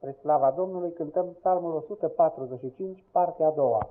Spre slava Domnului cântăm psalmul 145, partea a doua.